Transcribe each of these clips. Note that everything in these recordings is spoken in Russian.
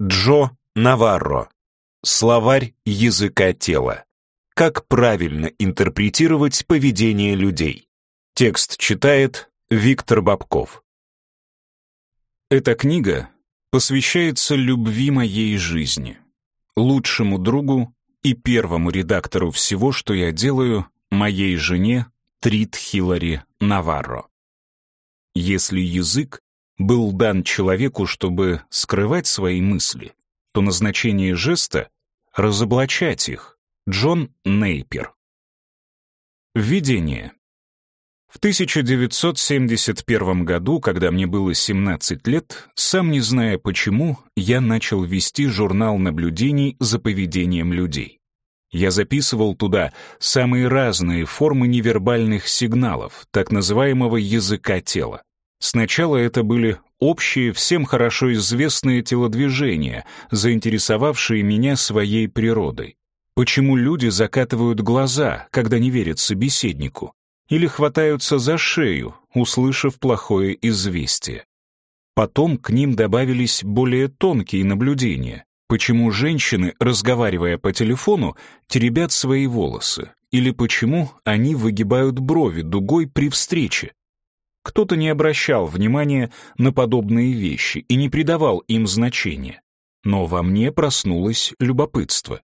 Джо Наварро. Словарь языка тела. Как правильно интерпретировать поведение людей. Текст читает Виктор Бабков. Эта книга посвящается любви моей жизни, лучшему другу и первому редактору всего, что я делаю, моей жене Трит Хиллари Наварро. Если язык был дан человеку, чтобы скрывать свои мысли, то назначение жеста — разоблачать их. Джон Нейпер. Введение. В 1971 году, когда мне было 17 лет, сам не зная почему, я начал вести журнал наблюдений за поведением людей. Я записывал туда самые разные формы невербальных сигналов, так называемого языка тела. Сначала это были общие, всем хорошо известные телодвижения, заинтересовавшие меня своей природой. Почему люди закатывают глаза, когда не верят собеседнику? Или хватаются за шею, услышав плохое известие? Потом к ним добавились более тонкие наблюдения. Почему женщины, разговаривая по телефону, теребят свои волосы? Или почему они выгибают брови дугой при встрече? Кто-то не обращал внимания на подобные вещи и не придавал им значения. Но во мне проснулось любопытство.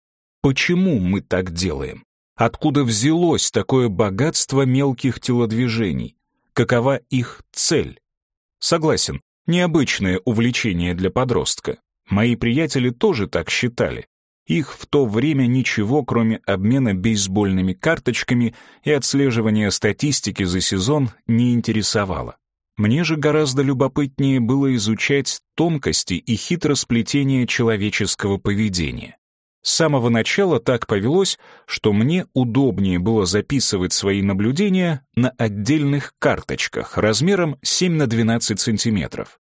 Почему мы так делаем? Откуда взялось такое богатство мелких телодвижений? Какова их цель? Согласен, необычное увлечение для подростка. Мои приятели тоже так считали. Их в то время ничего, кроме обмена бейсбольными карточками и отслеживания статистики за сезон, не интересовало. Мне же гораздо любопытнее было изучать тонкости и хитросплетения человеческого поведения. С самого начала так повелось, что мне удобнее было записывать свои наблюдения на отдельных карточках размером 7 на 12 сантиметров.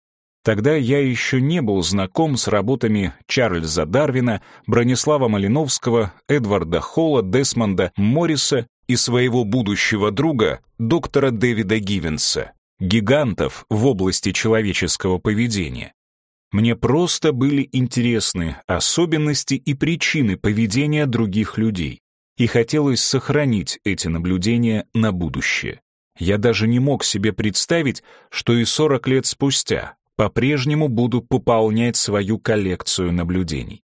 Тогда я еще не был знаком с работами Чарльза Дарвина, Бронислава Малиновского, Эдварда Холла, Десмонда Морриса и своего будущего друга, доктора Дэвида Гивенса, гигантов в области человеческого поведения. Мне просто были интересны особенности и причины поведения других людей, и хотелось сохранить эти наблюдения на будущее. Я даже не мог себе представить, что и 40 лет спустя по-прежнему буду пополнять свою коллекцию наблюдений.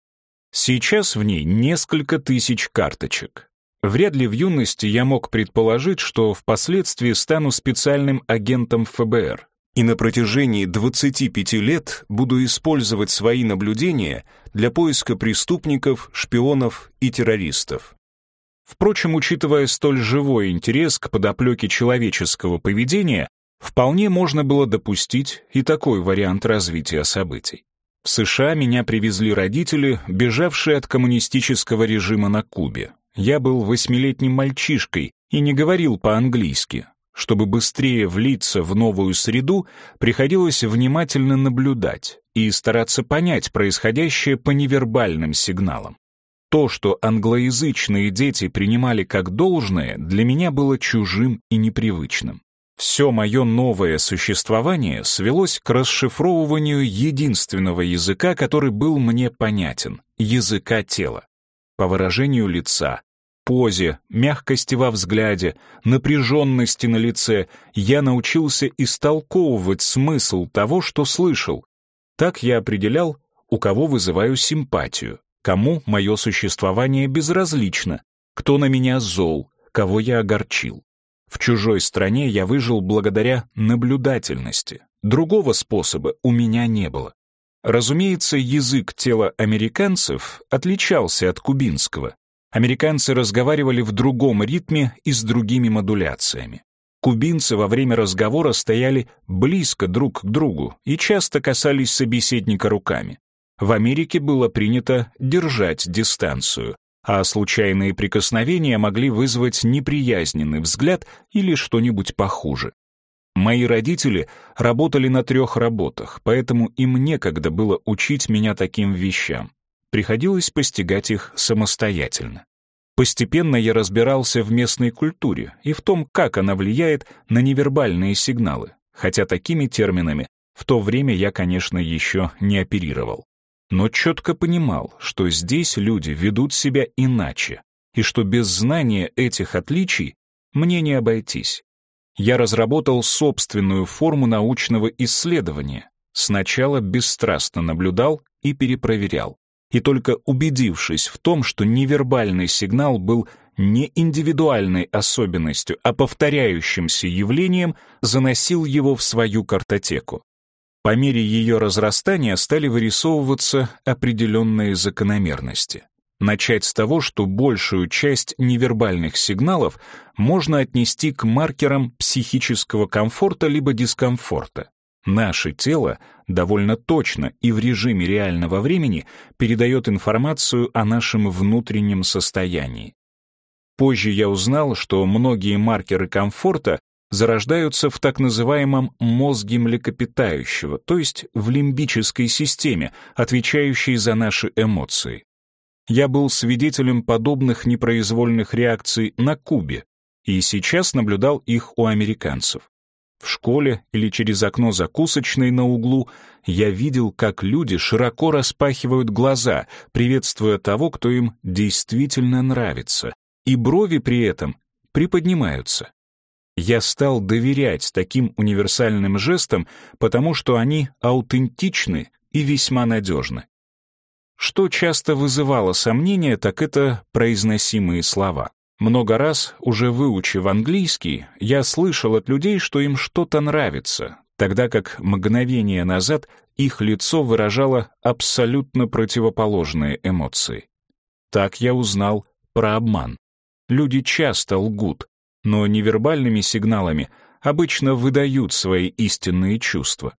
Сейчас в ней несколько тысяч карточек. Вряд ли в юности я мог предположить, что впоследствии стану специальным агентом ФБР, и на протяжении 25 лет буду использовать свои наблюдения для поиска преступников, шпионов и террористов. Впрочем, учитывая столь живой интерес к подоплеке человеческого поведения, Вполне можно было допустить и такой вариант развития событий. В США меня привезли родители, бежавшие от коммунистического режима на Кубе. Я был восьмилетним мальчишкой и не говорил по-английски. Чтобы быстрее влиться в новую среду, приходилось внимательно наблюдать и стараться понять происходящее по невербальным сигналам. То, что англоязычные дети принимали как должное, для меня было чужим и непривычным. Все мое новое существование свелось к расшифровыванию единственного языка, который был мне понятен — языка тела. По выражению лица, позе, мягкости во взгляде, напряженности на лице я научился истолковывать смысл того, что слышал. Так я определял, у кого вызываю симпатию, кому мое существование безразлично, кто на меня зол, кого я огорчил. В чужой стране я выжил благодаря наблюдательности. Другого способа у меня не было. Разумеется, язык тела американцев отличался от кубинского. Американцы разговаривали в другом ритме и с другими модуляциями. Кубинцы во время разговора стояли близко друг к другу и часто касались собеседника руками. В Америке было принято держать дистанцию, а случайные прикосновения могли вызвать неприязненный взгляд или что-нибудь похуже. Мои родители работали на трех работах, поэтому им некогда было учить меня таким вещам. Приходилось постигать их самостоятельно. Постепенно я разбирался в местной культуре и в том, как она влияет на невербальные сигналы, хотя такими терминами в то время я, конечно, еще не оперировал. Но четко понимал, что здесь люди ведут себя иначе, и что без знания этих отличий мне не обойтись. Я разработал собственную форму научного исследования. Сначала бесстрастно наблюдал и перепроверял. И только убедившись в том, что невербальный сигнал был не индивидуальной особенностью, а повторяющимся явлением, заносил его в свою картотеку. По мере ее разрастания стали вырисовываться определенные закономерности. Начать с того, что большую часть невербальных сигналов можно отнести к маркерам психического комфорта либо дискомфорта. Наше тело довольно точно и в режиме реального времени передает информацию о нашем внутреннем состоянии. Позже я узнал, что многие маркеры комфорта зарождаются в так называемом мозге млекопитающего, то есть в лимбической системе, отвечающей за наши эмоции. Я был свидетелем подобных непроизвольных реакций на Кубе и сейчас наблюдал их у американцев. В школе или через окно закусочной на углу я видел, как люди широко распахивают глаза, приветствуя того, кто им действительно нравится, и брови при этом приподнимаются. Я стал доверять таким универсальным жестам, потому что они аутентичны и весьма надежны. Что часто вызывало сомнения, так это произносимые слова. Много раз, уже выучив английский, я слышал от людей, что им что-то нравится, тогда как мгновение назад их лицо выражало абсолютно противоположные эмоции. Так я узнал про обман. Люди часто лгут, но невербальными сигналами обычно выдают свои истинные чувства.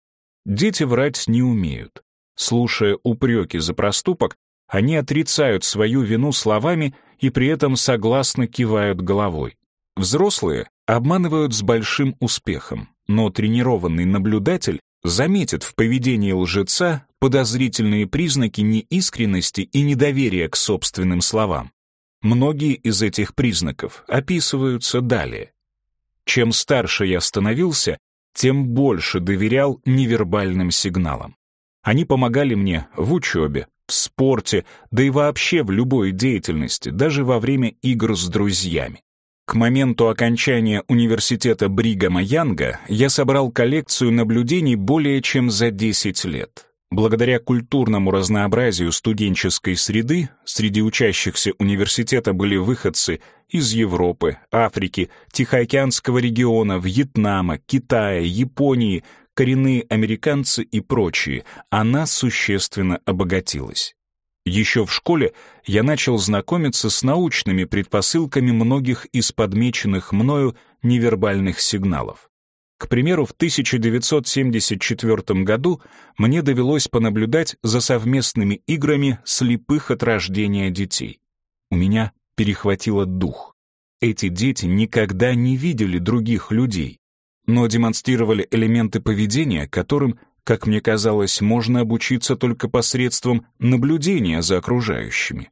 Дети врать не умеют. Слушая упреки за проступок, они отрицают свою вину словами и при этом согласно кивают головой. Взрослые обманывают с большим успехом, но тренированный наблюдатель заметит в поведении лжеца подозрительные признаки неискренности и недоверия к собственным словам. Многие из этих признаков описываются далее. Чем старше я становился, тем больше доверял невербальным сигналам. Они помогали мне в учебе, в спорте, да и вообще в любой деятельности, даже во время игр с друзьями. К моменту окончания университета Бригама Янга я собрал коллекцию наблюдений более чем за 10 лет. Благодаря культурному разнообразию студенческой среды среди учащихся университета были выходцы из Европы, Африки, Тихоокеанского региона, Вьетнама, Китая, Японии, коренные американцы и прочие, она существенно обогатилась. Еще в школе я начал знакомиться с научными предпосылками многих из подмеченных мною невербальных сигналов. К примеру, в 1974 году мне довелось понаблюдать за совместными играми слепых от рождения детей. У меня перехватило дух. Эти дети никогда не видели других людей, но демонстрировали элементы поведения, которым, как мне казалось, можно обучиться только посредством наблюдения за окружающими.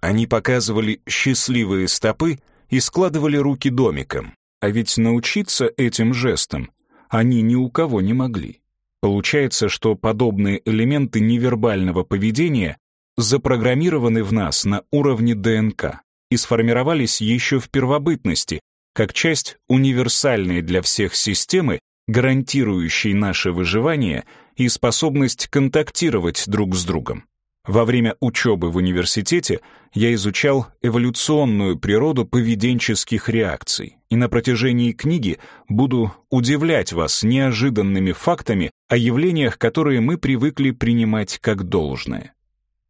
Они показывали счастливые стопы и складывали руки домиком, а ведь научиться этим жестам они ни у кого не могли. Получается, что подобные элементы невербального поведения запрограммированы в нас на уровне ДНК и сформировались еще в первобытности, как часть универсальной для всех системы, гарантирующей наше выживание и способность контактировать друг с другом. Во время учебы в университете я изучал эволюционную природу поведенческих реакций, и на протяжении книги буду удивлять вас неожиданными фактами о явлениях, которые мы привыкли принимать как должное.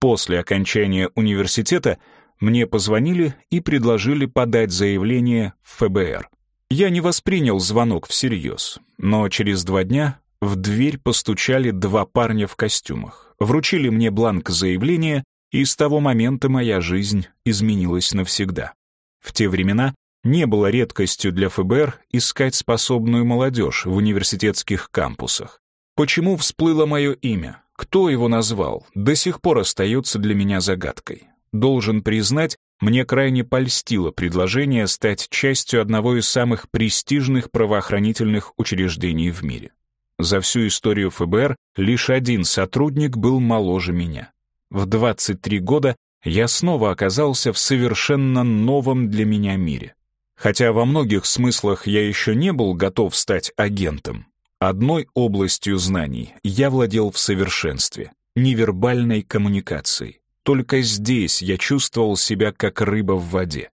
После окончания университета мне позвонили и предложили подать заявление в ФБР. Я не воспринял звонок всерьез, но через два дня в дверь постучали два парня в костюмах, вручили мне бланк заявления, и с того момента моя жизнь изменилась навсегда. В те времена не было редкостью для ФБР искать способную молодежь в университетских кампусах. Почему всплыло мое имя? Кто его назвал? До сих пор остается для меня загадкой. Должен признать, мне крайне польстило предложение стать частью одного из самых престижных правоохранительных учреждений в мире. За всю историю ФБР лишь один сотрудник был моложе меня. в 23 года я снова оказался в совершенно новом для меня мире. Хотя во многих смыслах я еще не был готов стать агентом, одной областью знаний я владел в совершенстве — невербальной коммуникацией. Только здесь я чувствовал себя как рыба в воде.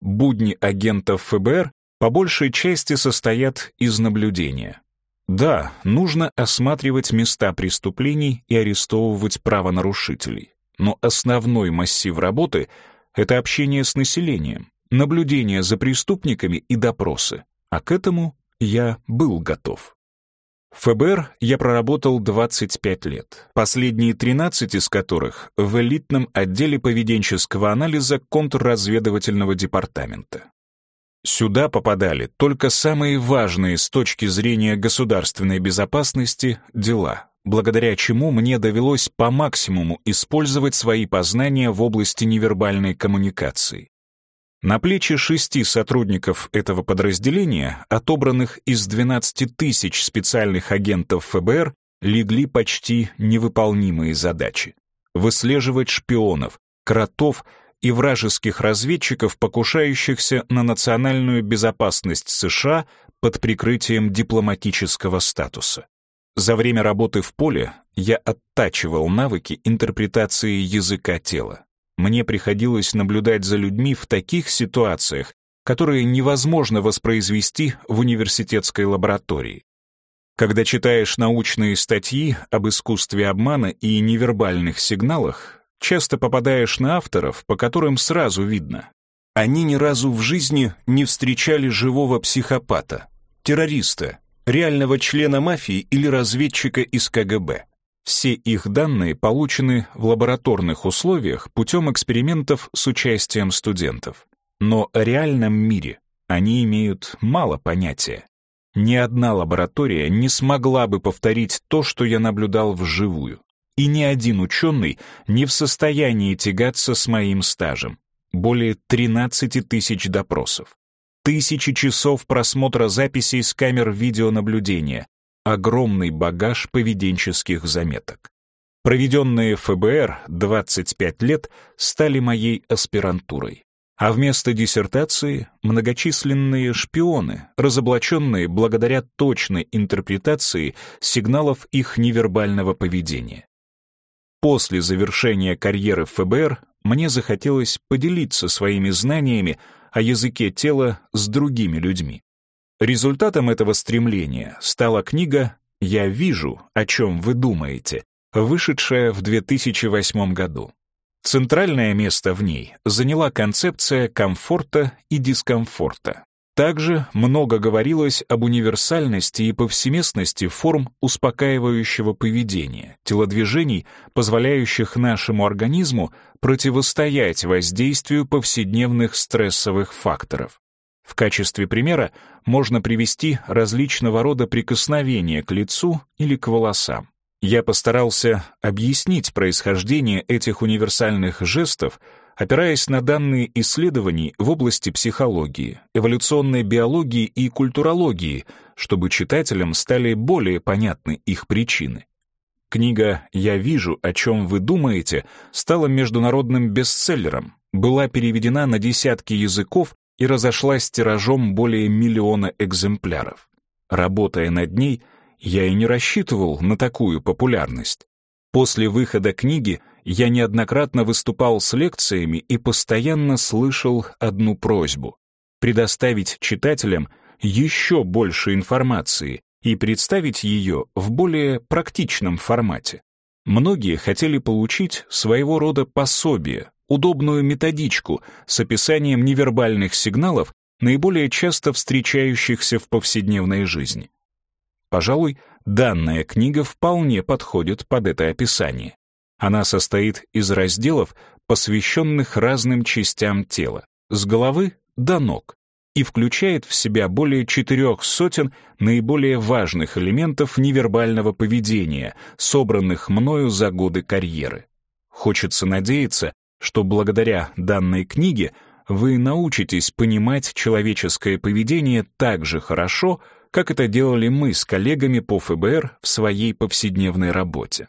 Будни агентов ФБР по большей части состоят из наблюдения. Да, нужно осматривать места преступлений и арестовывать правонарушителей. Но основной массив работы — это общение с населением, наблюдение за преступниками и допросы. А к этому я был готов. В ФБР я проработал 25 лет, последние 13 из которых в элитном отделе поведенческого анализа контрразведывательного департамента. Сюда попадали только самые важные с точки зрения государственной безопасности дела, благодаря чему мне довелось по максимуму использовать свои познания в области невербальной коммуникации. На плечи шести сотрудников этого подразделения, отобранных из 12 тысяч специальных агентов ФБР, легли почти невыполнимые задачи. Выслеживать шпионов, кротов и вражеских разведчиков, покушающихся на национальную безопасность США под прикрытием дипломатического статуса. За время работы в поле я оттачивал навыки интерпретации языка тела. Мне приходилось наблюдать за людьми в таких ситуациях, которые невозможно воспроизвести в университетской лаборатории. Когда читаешь научные статьи об искусстве обмана и невербальных сигналах, часто попадаешь на авторов, по которым сразу видно. Они ни разу в жизни не встречали живого психопата, террориста, реального члена мафии или разведчика из КГБ. Все их данные получены в лабораторных условиях путем экспериментов с участием студентов. Но о реальном мире они имеют мало понятия. Ни одна лаборатория не смогла бы повторить то, что я наблюдал вживую и ни один ученый не в состоянии тягаться с моим стажем. Более 13 тысяч допросов, тысячи часов просмотра записей с камер видеонаблюдения, огромный багаж поведенческих заметок. Проведенные ФБР 25 лет стали моей аспирантурой. А вместо диссертации — многочисленные шпионы, разоблаченные благодаря точной интерпретации сигналов их невербального поведения. После завершения карьеры в ФБР мне захотелось поделиться своими знаниями о языке тела с другими людьми. Результатом этого стремления стала книга «Я вижу, о чем вы думаете», вышедшая в 2008 году. Центральное место в ней заняла концепция комфорта и дискомфорта. Также много говорилось об универсальности и повсеместности форм успокаивающего поведения, телодвижений, позволяющих нашему организму противостоять воздействию повседневных стрессовых факторов. В качестве примера можно привести различного рода прикосновения к лицу или к волосам. Я постарался объяснить происхождение этих универсальных жестов опираясь на данные исследований в области психологии, эволюционной биологии и культурологии, чтобы читателям стали более понятны их причины. Книга «Я вижу, о чем вы думаете» стала международным бестселлером, была переведена на десятки языков и разошлась тиражом более миллиона экземпляров. Работая над ней, я и не рассчитывал на такую популярность. После выхода книги я неоднократно выступал с лекциями и постоянно слышал одну просьбу — предоставить читателям еще больше информации и представить ее в более практичном формате. Многие хотели получить своего рода пособие, удобную методичку с описанием невербальных сигналов, наиболее часто встречающихся в повседневной жизни. Пожалуй, данная книга вполне подходит под это описание. Она состоит из разделов, посвященных разным частям тела, с головы до ног, и включает в себя более четырех сотен наиболее важных элементов невербального поведения, собранных мною за годы карьеры. Хочется надеяться, что благодаря данной книге вы научитесь понимать человеческое поведение так же хорошо, как это делали мы с коллегами по ФБР в своей повседневной работе.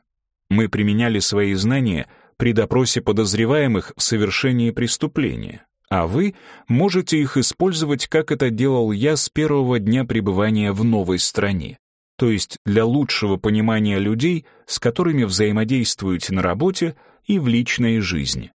Мы применяли свои знания при допросе подозреваемых в совершении преступления, а вы можете их использовать, как это делал я с первого дня пребывания в новой стране, то есть для лучшего понимания людей, с которыми взаимодействуете на работе и в личной жизни.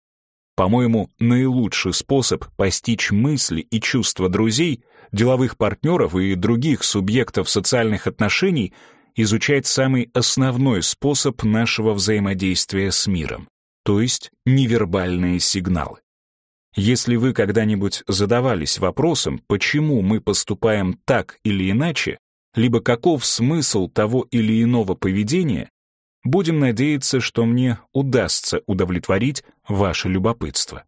По-моему, наилучший способ постичь мысли и чувства друзей, деловых партнеров и других субъектов социальных отношений изучать самый основной способ нашего взаимодействия с миром, то есть невербальные сигналы. Если вы когда-нибудь задавались вопросом, почему мы поступаем так или иначе, либо каков смысл того или иного поведения, будем надеяться, что мне удастся удовлетворить ваше любопытство.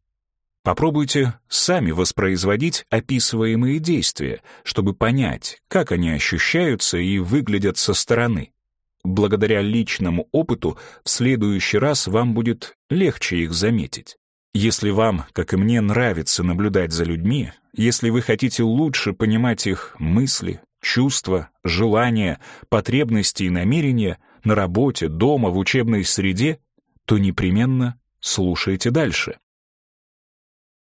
Попробуйте сами воспроизводить описываемые действия, чтобы понять, как они ощущаются и выглядят со стороны. Благодаря личному опыту в следующий раз вам будет легче их заметить. Если вам, как и мне, нравится наблюдать за людьми, если вы хотите лучше понимать их мысли, чувства, желания, потребности и намерения на работе, дома, в учебной среде, то непременно слушайте дальше.